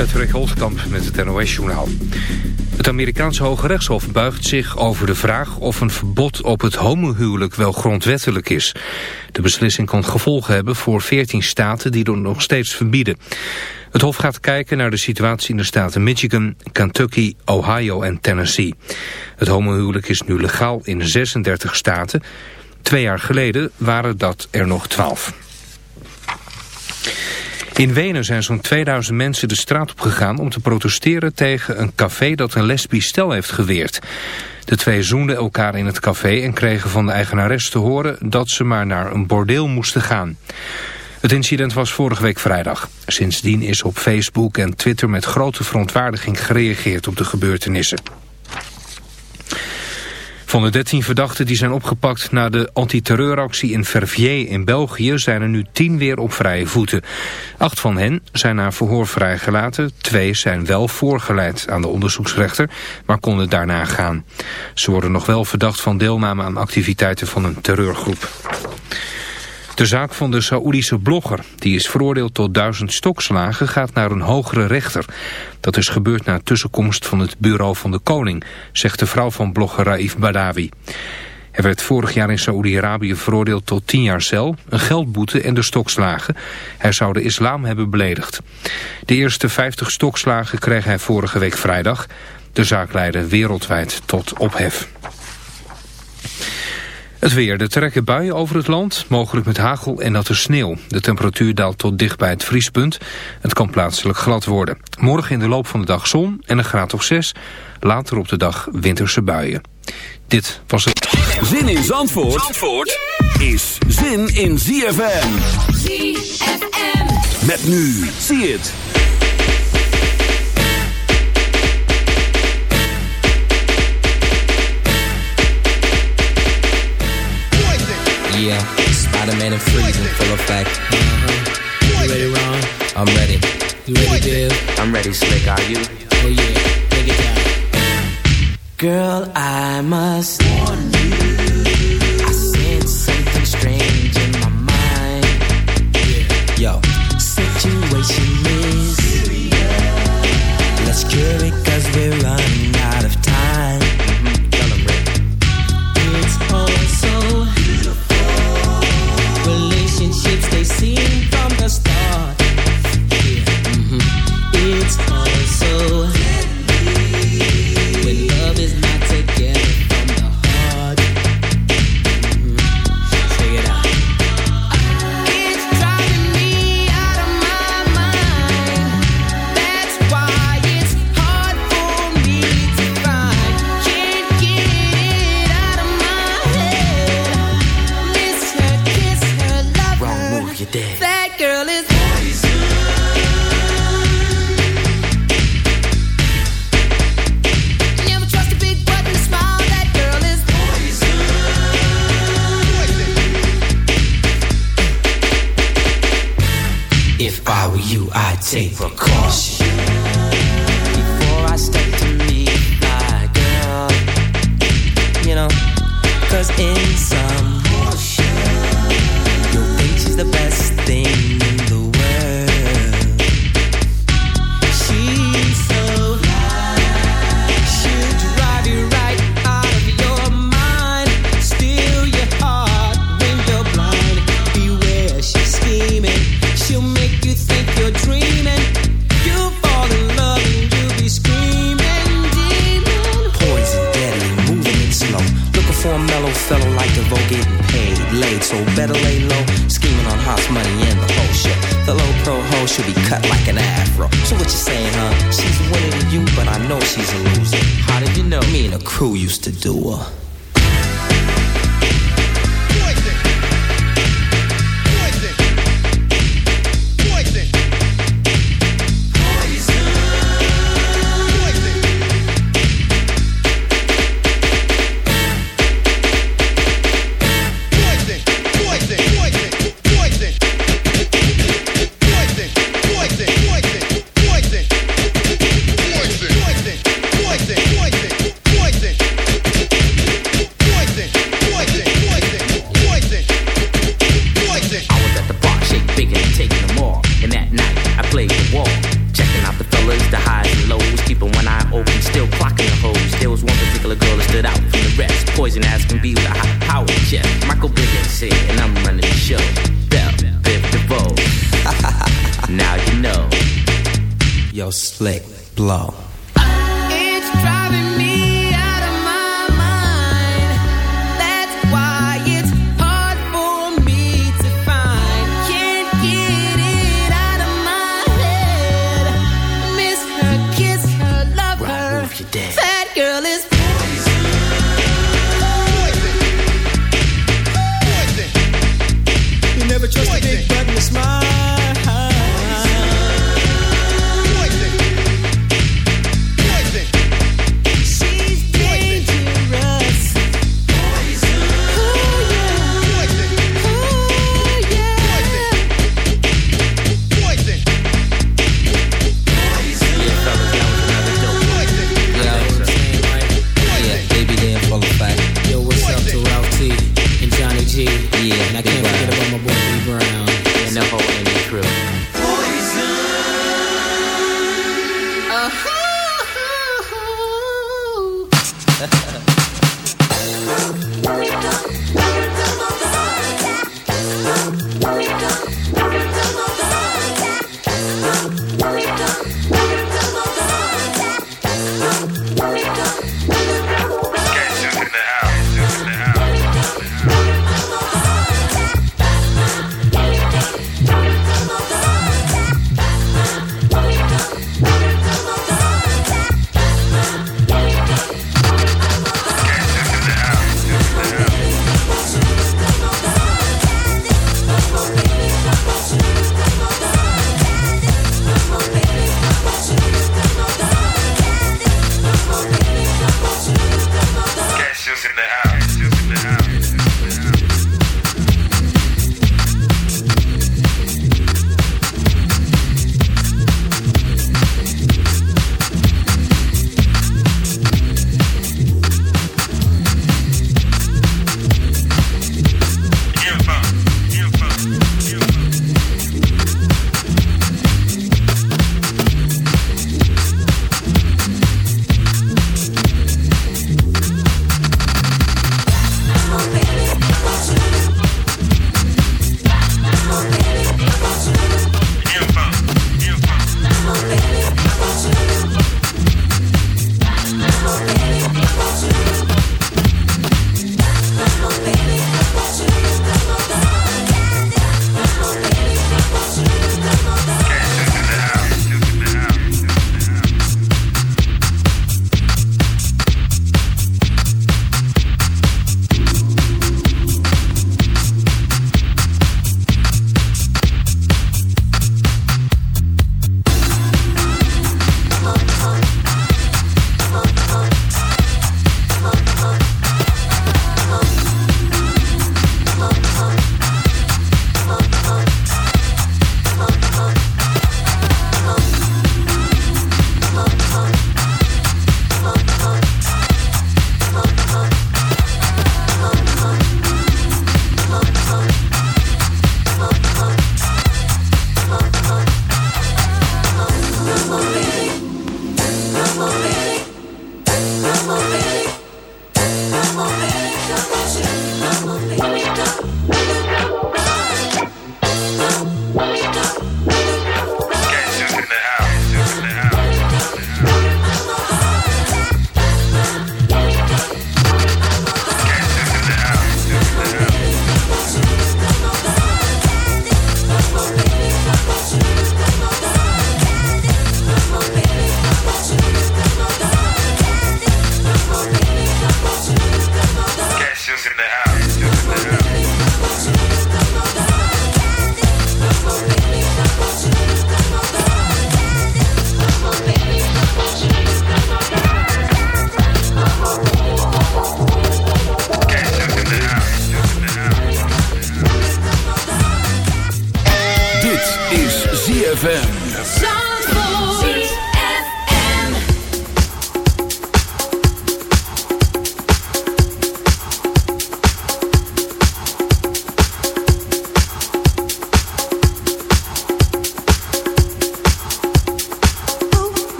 Patrick Holtkamp met het NOS-journaal. Het Amerikaanse Hoge Rechtshof buigt zich over de vraag of een verbod op het homohuwelijk wel grondwettelijk is. De beslissing kan gevolgen hebben voor 14 staten die het nog steeds verbieden. Het Hof gaat kijken naar de situatie in de staten Michigan, Kentucky, Ohio en Tennessee. Het homohuwelijk is nu legaal in 36 staten. Twee jaar geleden waren dat er nog 12. In Wenen zijn zo'n 2000 mensen de straat op gegaan om te protesteren tegen een café dat een lesbisch stel heeft geweerd. De twee zoenden elkaar in het café en kregen van de eigenares te horen dat ze maar naar een bordeel moesten gaan. Het incident was vorige week vrijdag. Sindsdien is op Facebook en Twitter met grote verontwaardiging gereageerd op de gebeurtenissen. Van de 13 verdachten die zijn opgepakt na de antiterreuractie in Verviers in België zijn er nu 10 weer op vrije voeten. Acht van hen zijn na verhoor vrijgelaten, twee zijn wel voorgeleid aan de onderzoeksrechter, maar konden daarna gaan. Ze worden nog wel verdacht van deelname aan activiteiten van een terreurgroep. De zaak van de Saoedische blogger, die is veroordeeld tot duizend stokslagen, gaat naar een hogere rechter. Dat is gebeurd na tussenkomst van het bureau van de koning, zegt de vrouw van blogger Raif Badawi. Hij werd vorig jaar in Saoedi-Arabië veroordeeld tot tien jaar cel, een geldboete en de stokslagen. Hij zou de islam hebben beledigd. De eerste 50 stokslagen kreeg hij vorige week vrijdag. De zaak leidde wereldwijd tot ophef. Het weer. De trekken buien over het land, mogelijk met hagel en natte sneeuw. De temperatuur daalt tot dicht bij het vriespunt. Het kan plaatselijk glad worden. Morgen in de loop van de dag zon en een graad of zes. Later op de dag winterse buien. Dit was het... Zin in Zandvoort, Zandvoort is zin in ZFM. ZFM. Met nu. Zie het. Yeah, Spider-Man and Freeze in full effect. Uh-huh. You ready, Ron? I'm ready. You ready, Dave? I'm ready, Slick. Are you? Oh yeah, take it down. Girl, I must warn you. I sense something strange in my mind. Yeah. Yo, situation is serious. Let's cure it 啊。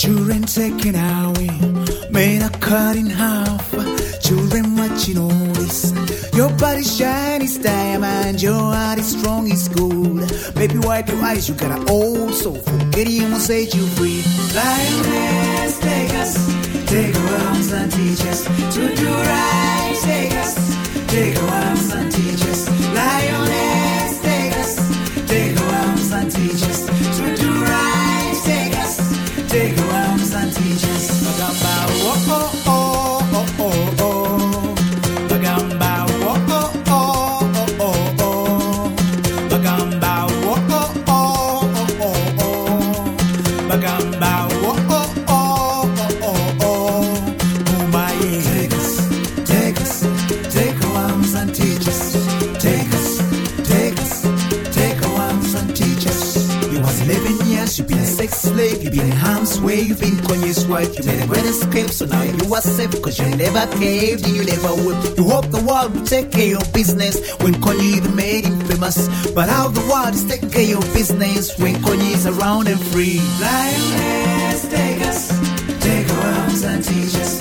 Children taking away, men are cut in half. Children watching all this. Your body shiny as diamond, your heart is strong, it's gold. Baby, wipe your eyes, you got an old soul. Forget him and set you free. Lioness, take us, take our arms and teach us to do right. Take us, take our arms and teach us. Lioness. where you been Kanye's wife? You made a great escape, so now you are safe. Cause you never caved and you never would. You hope the world will take care of business when Kanye even made him famous. But how the world is taking care of business when Kanye is around and free. Lioness, take us, take our arms and teach us.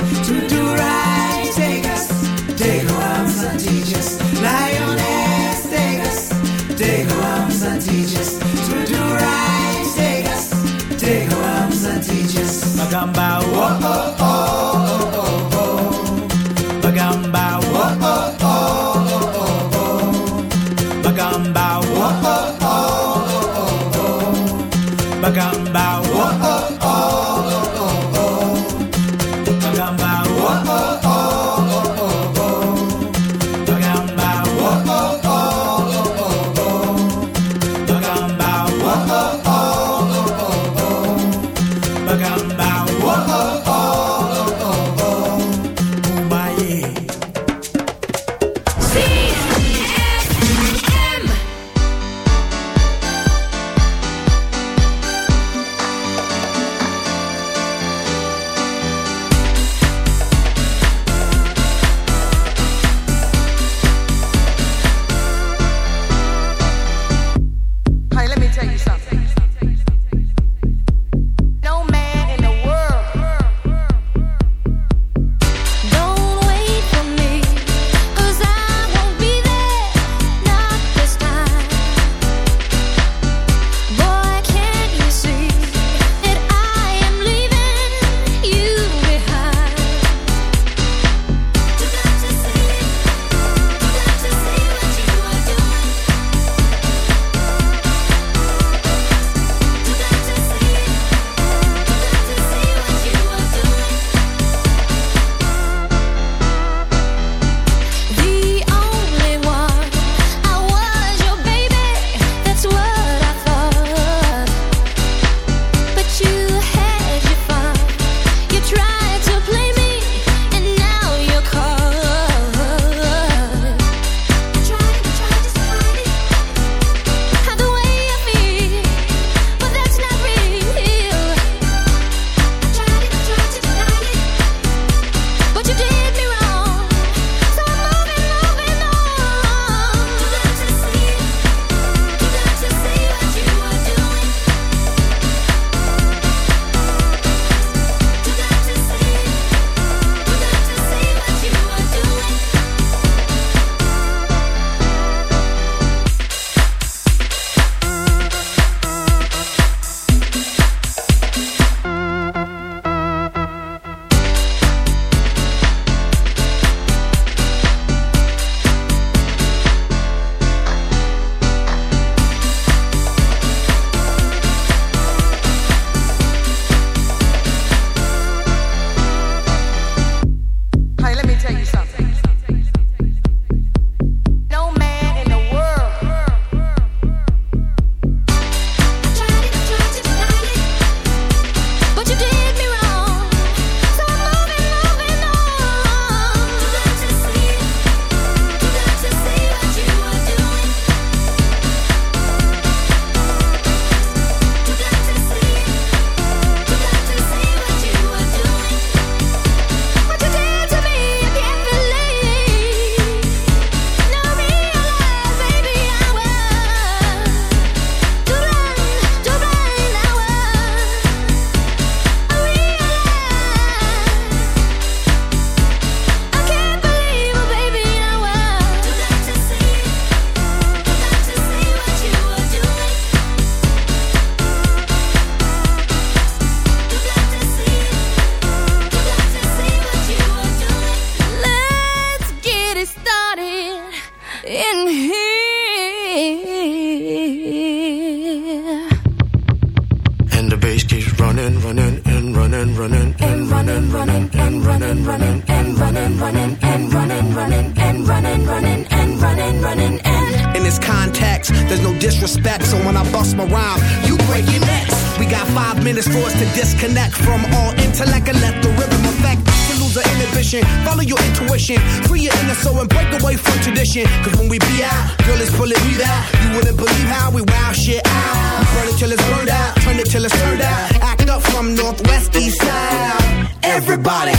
disrespect. So when I bust my rhyme, you break your necks. We got five minutes for us to disconnect from all intellect and let the rhythm affect. To lose your inhibition, follow your intuition, free your inner soul and break away from tradition. Cause when we be out, girl, it's pulling me out. You wouldn't believe how we wow shit out. We burn it till it's burned out, turn it till it's turned out. Act up from Northwest East Side. Everybody,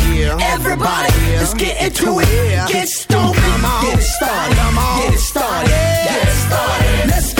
everybody, let's get into it. Get stoned, get it started, get it started, get it started. Let's